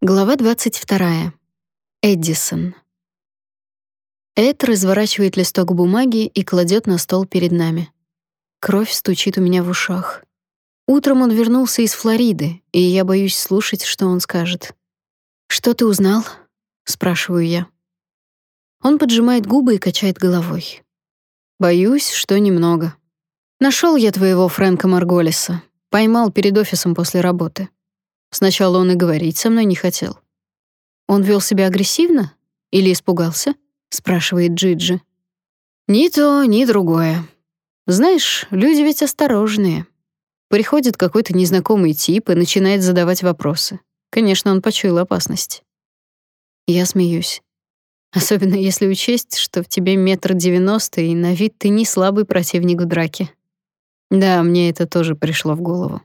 Глава 22. Эдисон. Эд разворачивает листок бумаги и кладет на стол перед нами. Кровь стучит у меня в ушах. Утром он вернулся из Флориды, и я боюсь слушать, что он скажет. «Что ты узнал?» — спрашиваю я. Он поджимает губы и качает головой. «Боюсь, что немного. Нашел я твоего Фрэнка Марголиса. Поймал перед офисом после работы. Сначала он и говорить со мной не хотел. Он вел себя агрессивно или испугался? спрашивает Джиджи. Ни то, ни другое. Знаешь, люди ведь осторожные. Приходит какой-то незнакомый тип и начинает задавать вопросы. Конечно, он почуял опасность. Я смеюсь. Особенно если учесть, что в тебе метр девяносто, и на вид ты не слабый противник в драке. Да, мне это тоже пришло в голову.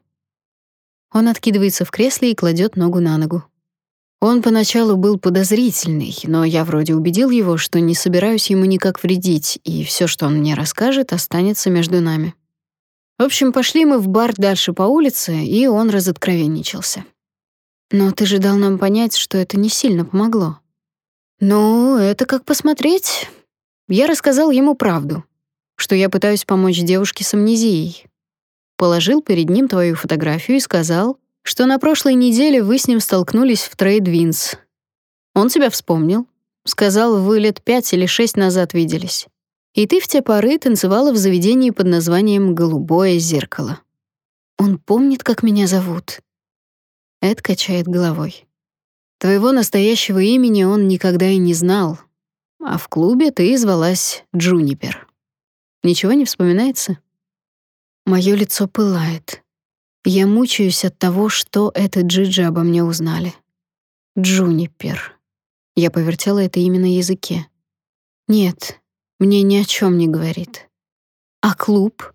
Он откидывается в кресле и кладет ногу на ногу. Он поначалу был подозрительный, но я вроде убедил его, что не собираюсь ему никак вредить, и все, что он мне расскажет, останется между нами. В общем, пошли мы в бар дальше по улице, и он разоткровенничался. Но ты же дал нам понять, что это не сильно помогло. Ну, это как посмотреть. Я рассказал ему правду, что я пытаюсь помочь девушке с амнезией, положил перед ним твою фотографию и сказал, что на прошлой неделе вы с ним столкнулись в Трейдвинс. Он тебя вспомнил, сказал, вы лет пять или шесть назад виделись. И ты в те поры танцевала в заведении под названием «Голубое зеркало». Он помнит, как меня зовут. Эд качает головой. Твоего настоящего имени он никогда и не знал, а в клубе ты звалась Джунипер. Ничего не вспоминается? Моё лицо пылает. Я мучаюсь от того, что это Джиджи обо мне узнали. Джунипер. Я повертела это имя на языке. Нет, мне ни о чем не говорит. А клуб?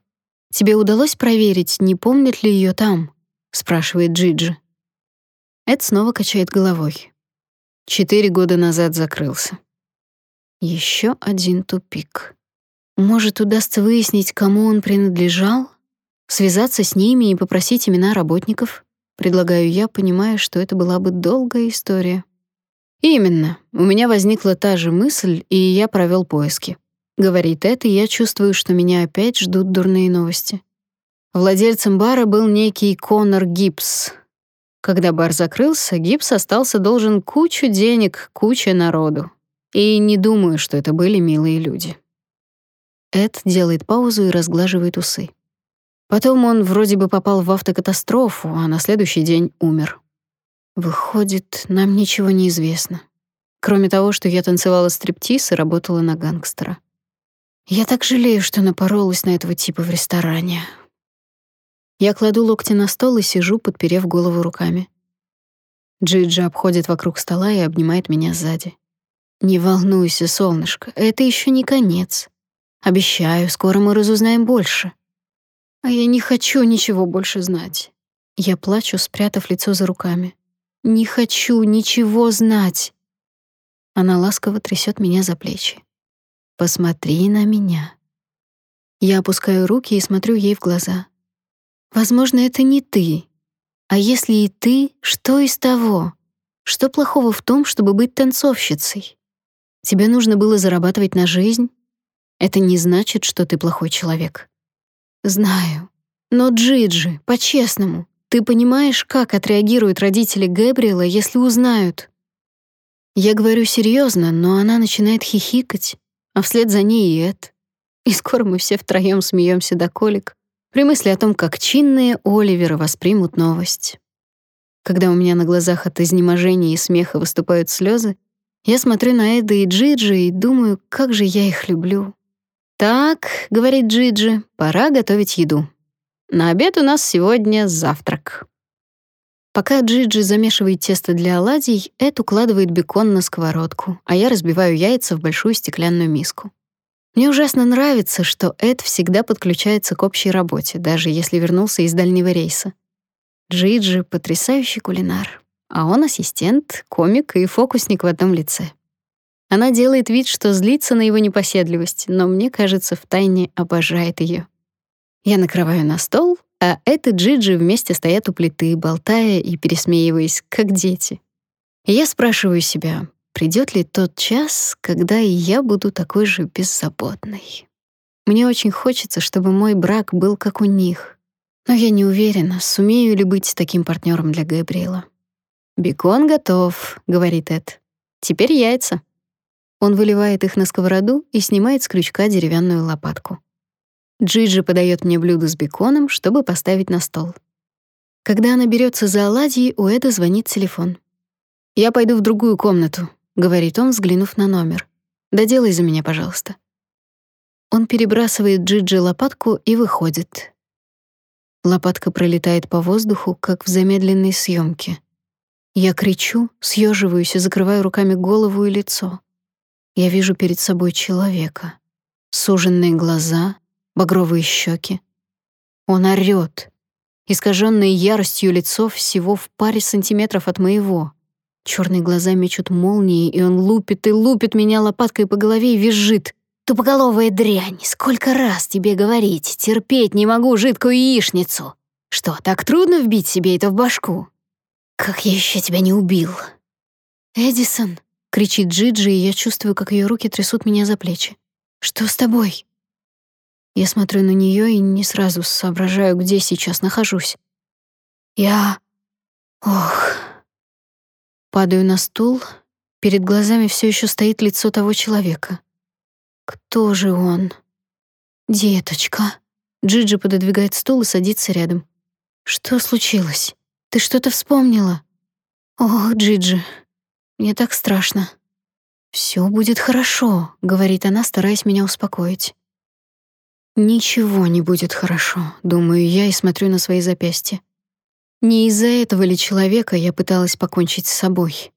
Тебе удалось проверить, не помнит ли ее там? спрашивает Джиджи. Эд снова качает головой. Четыре года назад закрылся. Еще один тупик. Может, удастся выяснить, кому он принадлежал? Связаться с ними и попросить имена работников? Предлагаю я, понимая, что это была бы долгая история. Именно. У меня возникла та же мысль, и я провел поиски. Говорит это, и я чувствую, что меня опять ждут дурные новости. Владельцем бара был некий Конор Гибс. Когда бар закрылся, Гибс остался должен кучу денег, куче народу. И не думаю, что это были милые люди. Эд делает паузу и разглаживает усы. Потом он вроде бы попал в автокатастрофу, а на следующий день умер. Выходит, нам ничего не известно. Кроме того, что я танцевала стриптиз и работала на гангстера. Я так жалею, что напоролась на этого типа в ресторане. Я кладу локти на стол и сижу, подперев голову руками. Джиджи обходит вокруг стола и обнимает меня сзади. «Не волнуйся, солнышко, это еще не конец. Обещаю, скоро мы разузнаем больше. А я не хочу ничего больше знать. Я плачу, спрятав лицо за руками. Не хочу ничего знать. Она ласково трясет меня за плечи. Посмотри на меня. Я опускаю руки и смотрю ей в глаза. Возможно, это не ты. А если и ты, что из того? Что плохого в том, чтобы быть танцовщицей? Тебе нужно было зарабатывать на жизнь? Это не значит, что ты плохой человек. Знаю. Но Джиджи, по-честному, ты понимаешь, как отреагируют родители Гэбриэла, если узнают? Я говорю серьезно, но она начинает хихикать, а вслед за ней и Эд. И скоро мы все втроем смеемся до колик при мысли о том, как чинные Оливеры воспримут новость. Когда у меня на глазах от изнеможения и смеха выступают слезы, я смотрю на Эда и Джиджи и думаю, как же я их люблю. «Так», — говорит Джиджи, — «пора готовить еду. На обед у нас сегодня завтрак». Пока Джиджи замешивает тесто для оладий, Эд укладывает бекон на сковородку, а я разбиваю яйца в большую стеклянную миску. Мне ужасно нравится, что Эд всегда подключается к общей работе, даже если вернулся из дальнего рейса. Джиджи — потрясающий кулинар, а он ассистент, комик и фокусник в одном лице. Она делает вид, что злится на его непоседливость, но мне кажется, втайне обожает ее. Я накрываю на стол, а это Джиджи вместе стоят у плиты, болтая и пересмеиваясь, как дети. Я спрашиваю себя, придет ли тот час, когда и я буду такой же беззаботной. Мне очень хочется, чтобы мой брак был как у них. Но я не уверена, сумею ли быть таким партнером для Габриэла. «Бекон готов», — говорит Эд. «Теперь яйца». Он выливает их на сковороду и снимает с крючка деревянную лопатку. Джиджи подает мне блюдо с беконом, чтобы поставить на стол. Когда она берется за оладьи, у Эда звонит телефон. «Я пойду в другую комнату», — говорит он, взглянув на номер. «Доделай за меня, пожалуйста». Он перебрасывает Джиджи лопатку и выходит. Лопатка пролетает по воздуху, как в замедленной съемке. Я кричу, съеживаюсь и закрываю руками голову и лицо. Я вижу перед собой человека. Суженные глаза, багровые щеки. Он орёт. Искаженное яростью лицо всего в паре сантиметров от моего. Черные глаза мечут молнии, и он лупит и лупит меня лопаткой по голове и визжит. «Тупоголовая дрянь! Сколько раз тебе говорить! Терпеть не могу жидкую яичницу! Что, так трудно вбить себе это в башку? Как я еще тебя не убил!» «Эдисон!» — кричит Джиджи, и я чувствую, как ее руки трясут меня за плечи. «Что с тобой?» Я смотрю на нее и не сразу соображаю, где сейчас нахожусь. Я... Ох... Падаю на стул. Перед глазами все еще стоит лицо того человека. Кто же он? Деточка. Джиджи пододвигает стул и садится рядом. Что случилось? Ты что-то вспомнила? Ох, Джиджи, мне так страшно. Все будет хорошо, говорит она, стараясь меня успокоить. Ничего не будет хорошо, думаю я и смотрю на свои запястья. Не из-за этого ли человека я пыталась покончить с собой?